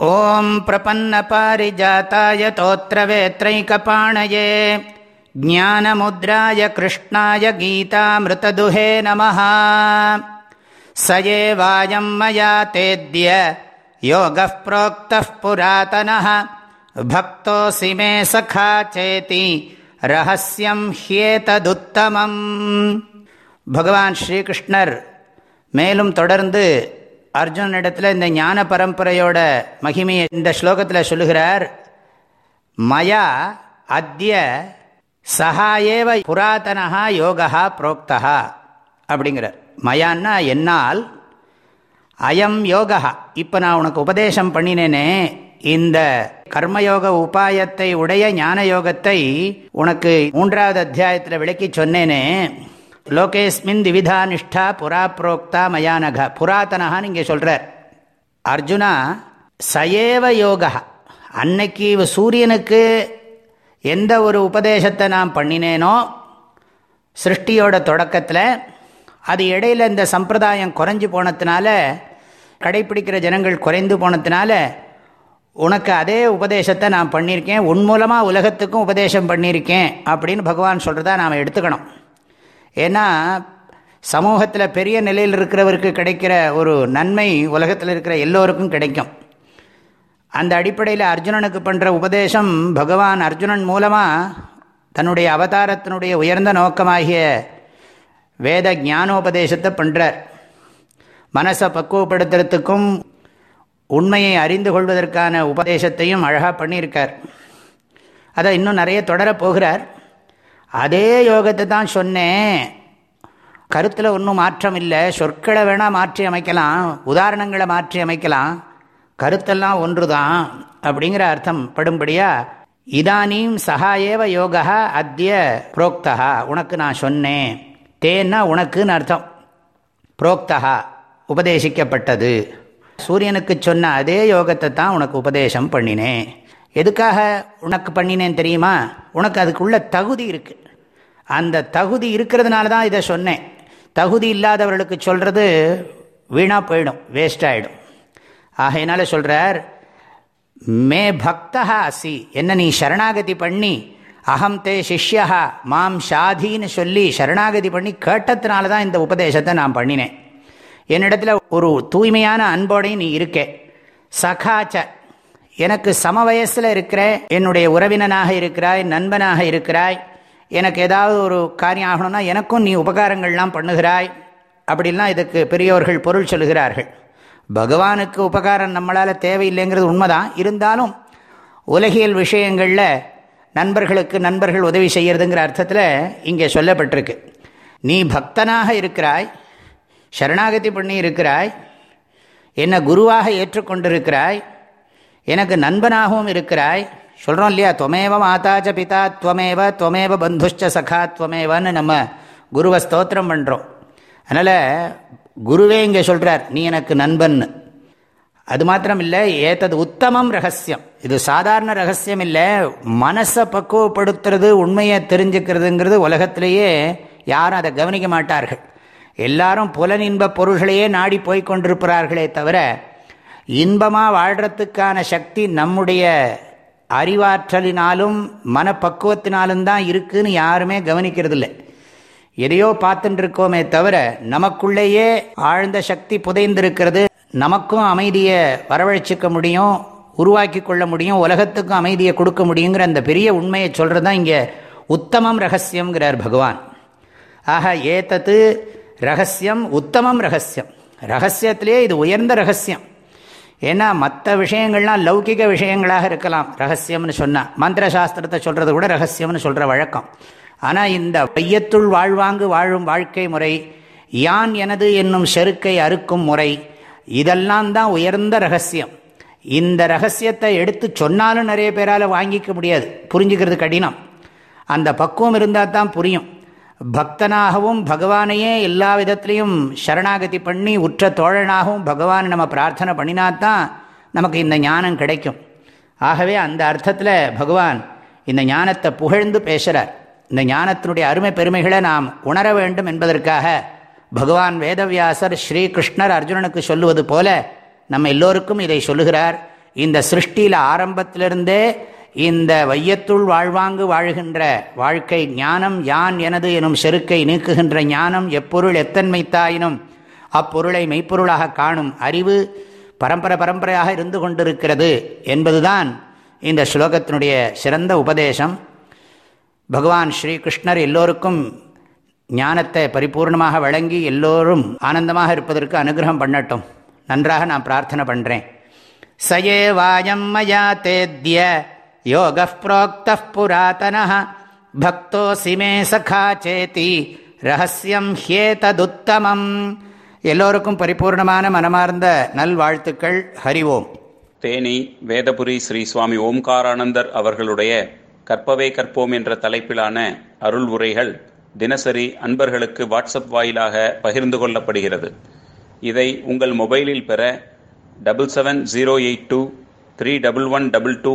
ॐ प्रपन्नपारिजाताय तोत्रवेत्रैकपाणये ज्ञानमुद्राय कृष्णाय गीतामृतदुहे नमः स एवायं मया तेद्य योगः प्रोक्तः पुरातनः भक्तोऽसि मे सखा चेति ரகசியம் ஹியேததுத்தமம் பகவான் ஸ்ரீகிருஷ்ணர் மேலும் தொடர்ந்து அர்ஜுனிடத்தில் இந்த ஞான பரம்பரையோட மகிமையை இந்த ஸ்லோகத்தில் சொல்லுகிறார். மயா அத்திய சகாயேவ புராதனா யோகா புரோக்தா அப்படிங்கிறார். மயான்னா என்னால் அயம் யோகா இப்போ நான் உனக்கு உபதேசம் பண்ணினேனே இந்த கர்மயோக உபாயத்தை உடைய ஞான யோகத்தை உனக்கு மூன்றாவது அத்தியாயத்தில் விளக்கி சொன்னேனே லோகேஸ்மின் திவிதா நிஷ்டா புறா புரோக்தா மயானக. புராதனகான்னு இங்கே சொல்கிறார் அர்ஜுனா சயேவ யோகா அன்னைக்கு சூரியனுக்கு எந்த ஒரு உபதேசத்தை நான் பண்ணினேனோ சிருஷ்டியோட தொடக்கத்தில் அது இடையில் இந்த சம்பிரதாயம் குறைஞ்சி போனதுனால கடைப்பிடிக்கிற ஜனங்கள் குறைந்து போனதுனால உனக்கு அதே உபதேசத்தை நான் பண்ணியிருக்கேன். உன் மூலமாக உலகத்துக்கும் உபதேசம் பண்ணியிருக்கேன் அப்படின்னு பகவான் சொல்கிறதா நாம் எடுத்துக்கணும். ஏன்னா சமூகத்தில் பெரிய நிலையில் இருக்கிறவருக்கு கிடைக்கிற ஒரு நன்மை உலகத்தில் இருக்கிற எல்லோருக்கும் கிடைக்கும். அந்த அடிப்படையில் அர்ஜுனனுக்கு பண்ணுற உபதேசம் பகவான் அர்ஜுனன் மூலமாக தன்னுடைய அவதாரத்தினுடைய உயர்ந்த நோக்கமாகிய வேத ஞானோபதேசத்தை பண்ணுறார் மனசை பக்குவப்படுத்துறதுக்கும் உண்மையை அறிந்து கொள்வதற்கான உபதேசத்தையும் அழகாக பண்ணியிருக்கார். அதை இன்னும் நிறைய தொடரப் போகிறார். அதே யோகத்தை தான் சொன்னேன். கருத்தில் ஒன்றும் மாற்றம் இல்லை. சொற்களை வேணால் மாற்றி அமைக்கலாம். உதாரணங்களை மாற்றி அமைக்கலாம். கருத்தெல்லாம் ஒன்று தான் அப்படிங்கிற அர்த்தம் படும்படியா இதானீம் சகாயேவ யோகா அத்திய புரோக்தா உனக்கு நான் சொன்னேன். தேன்னா உனக்குன்னு அர்த்தம். புரோக்தா உபதேசிக்கப்பட்டது. சூரியனுக்கு சொன்ன அதே யோகத்தை தான் உனக்கு உபதேசம் பண்ணினேன். எதுக்காக உனக்கு பண்ணினேன் தெரியுமா? உனக்கு அதுக்குள்ள தகுதி இருக்குது அந்த தகுதி இருக்கிறதுனால தான் இதை சொன்னேன். தகுதி இல்லாதவர்களுக்கு சொல்கிறது வீணாக போயிடும் வேஸ்ட் ஆகிடும் ஆகையினால சொல்கிறார் மே பக்தா அசி என்ன நீ சரணாகதி பண்ணி அகம் தே சிஷ்யா மாம் ஷாதின்னு சொல்லி சரணாகதி பண்ணி கேட்டதுனால தான் இந்த உபதேசத்தை நான் பண்ணினேன். என்னிடத்தில் ஒரு தூய்மையான அன்போடையும் நீ இருக்கே. சகாச்ச எனக்கு சம வயசில் இருக்கிற என்னுடைய உறவினனாக இருக்கிறாய் நண்பனாக இருக்கிறாய் எனக்கு ஏதாவது ஒரு காரியம் ஆகணும்னா எனக்கும் நீ உபகாரங்கள்லாம் பண்ணுகிறாய். அப்படிலாம் இதுக்கு பெரியோர்கள் பொருள் சொல்லுகிறார்கள். பகவானுக்கு உபகாரம் நம்மளால் தேவையில்லைங்கிறது உண்மைதான். இருந்தாலும் உலகியல் விஷயங்களில் நண்பர்களுக்கு நண்பர்கள் உதவி செய்கிறதுங்கிற அர்த்தத்தில் இங்கே சொல்லப்பட்டிருக்கு. நீ பக்தனாக இருக்கிறாய் சரணாகதி பண்ணி இருக்கிறாய் என்னை குருவாக ஏற்றுக்கொண்டிருக்கிறாய் எனக்கு நண்பனாகவும் இருக்கிறாய் சொல்கிறோம் இல்லையா? துவமேவ மாதாச்ச பிதா துவமேவ துவமேவ பந்துஷ்ட சகா துவமேவன்னு நம்ம குருவை ஸ்தோத்திரம் பண்ணுறோம் அதனால் குருவே இங்கே சொல்கிறார் நீ எனக்கு நண்பன் அது மாத்திரம் இல்லை ஏத்தது உத்தமம் ரகசியம். இது சாதாரண ரகசியம் இல்லை மனசை பக்குவப்படுத்துறது உண்மையை தெரிஞ்சுக்கிறதுங்கிறது உலகத்திலேயே யாரும் அதை கவனிக்க மாட்டார்கள். எல்லாரும் புலனின்ப பொருள்களையே நாடி போய் கொண்டிருக்கிறார்களே தவிர இன்பமாக வாழ்கிறதுக்கான சக்தி நம்முடைய அறிவாற்றலினாலும் மனப்பக்குவத்தினாலும் தான் இருக்குதுன்னு யாருமே கவனிக்கிறது இல்லை எதையோ பார்த்துட்டு இருக்கோமே தவிர நமக்குள்ளேயே ஆழ்ந்த சக்தி புதைந்திருக்கிறது. நமக்கும் அமைதியை வரவழைச்சிக்க முடியும் உருவாக்கி கொள்ள முடியும் உலகத்துக்கும் அமைதியை கொடுக்க முடியுங்கிற அந்த பெரிய உண்மையை சொல்கிறது தான் இங்கே உத்தமம் ரகசியங்கிறார் பகவான். ஆக ஏத்தத்து ரகசியம் உத்தமம் ரகசியம். ரகசியத்திலே இது உயர்ந்த ரகசியம். ஏன்னா மற்ற விஷயங்கள்லாம் லௌகிக விஷயங்களாக இருக்கலாம். ரகசியம்னு சொன்னால் மந்திர சாஸ்திரத்தை சொல்கிறது கூட ரகசியம்னு சொல்கிற வழக்கம். ஆனால் இந்த பையத்துள் வாழ்வாங்கு வாழும் வாழ்க்கை முறை யான் எனது என்னும் செருக்கை அறுக்கும் முறை இதெல்லாம் தான் உயர்ந்த ரகசியம். இந்த ரகசியத்தை எடுத்து சொன்னாலும் நிறைய பேரால் வாங்கிக்க முடியாது. புரிஞ்சுக்கிறது கடினம். அந்த பக்குவம் இருந்தால் தான் புரியும். பக்தனாகவும் பகவானையே எல்லா விதத்துலேயும் சரணாகதி பண்ணி உற்ற தோழனாகவும் பகவான் நம்ம பிரார்த்தனை பண்ணினாத்தான் நமக்கு இந்த ஞானம் கிடைக்கும். ஆகவே அந்த அர்த்தத்தில் பகவான் இந்த ஞானத்தை புகழ்ந்து பேசுகிறார் இந்த ஞானத்தினுடைய அருமை பெருமைகளை நாம் உணர வேண்டும் என்பதற்காக பகவான் வேதவியாசர் ஸ்ரீகிருஷ்ணர் அர்ஜுனனுக்கு சொல்லுவது போல நம்ம எல்லோருக்கும் இதை சொல்லுகிறார். இந்த சிருஷ்டியில் ஆரம்பத்திலிருந்தே இந்த வையத்துள் வாழ்வாங்கு வாழ்கின்ற வாழ்க்கை ஞானம் யான் எனது எனும் செருக்கை நீக்குகின்ற ஞானம் எப்பொருள் எத்தன்மைத்தாயினும் அப்பொருளை மெய்ப்பொருளாக காணும் அறிவு பரம்பரை பரம்பரையாக இருந்து கொண்டிருக்கிறது என்பதுதான் இந்த ஸ்லோகத்தினுடைய சிறந்த உபதேசம். பகவான் ஸ்ரீகிருஷ்ணர் எல்லோருக்கும் ஞானத்தை பரிபூர்ணமாக வழங்கி எல்லோரும் ஆனந்தமாக இருப்பதற்கு அனுகிரகம் பண்ணட்டும். நன்றாக நான் பிரார்த்தனை பண்ணுறேன் சயே வாயம் மயா தேத்திய யோக புரோக்த புராத்தன பக்தோசி மே சகா சேதி ரகசியம் ஹேததுத்தமம் எல்லோருக்கும் பரிபூர்ணமான மனமார்ந்த நல்வாழ்த்துக்கள். ஹரிவோம் தேனி வேதபுரி ஸ்ரீ சுவாமி ஓம்காரானந்தர் அவர்களுடைய கற்பவே கற்போம் என்ற தலைப்பிலான அருள் உரைகள் தினசரி அன்பர்களுக்கு வாட்ஸ்அப் வாயிலாக பகிர்ந்து கொள்ளப்படுகிறது. இதை உங்கள் மொபைலில் பெற double seven zero eight two three double one double two